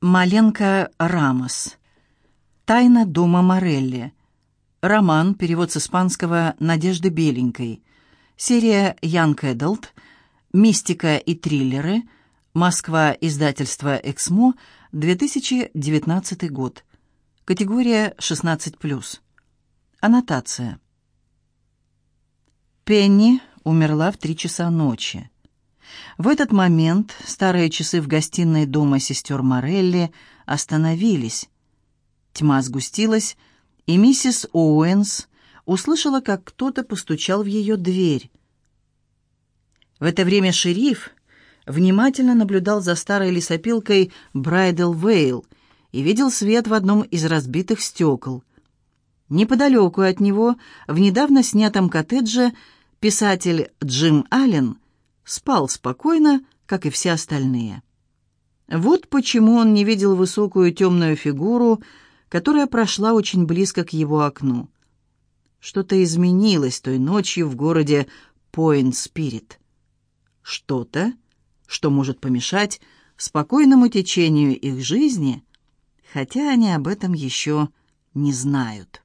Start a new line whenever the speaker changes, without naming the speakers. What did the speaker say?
Маленко Рамос. Тайна дома Морелли. Роман, перевод с испанского Надежды Беленькой. Серия Young Adult. Мистика и триллеры. Москва, издательство «Эксмо», 2019 год. Категория 16+. Аннотация. Пенни умерла в три часа ночи. В этот момент старые часы в гостиной дома сестер Морелли остановились. Тьма сгустилась, и миссис Оуэнс услышала, как кто-то постучал в ее дверь. В это время шериф внимательно наблюдал за старой лесопилкой Брайдел Вейл и видел свет в одном из разбитых стекол. Неподалеку от него, в недавно снятом коттедже, писатель Джим Аллен спал спокойно, как и все остальные. Вот почему он не видел высокую темную фигуру, которая прошла очень близко к его окну. Что-то изменилось той ночью в городе Пойнт-Спирит. Что-то, что может помешать спокойному течению их жизни, хотя они об этом еще не знают.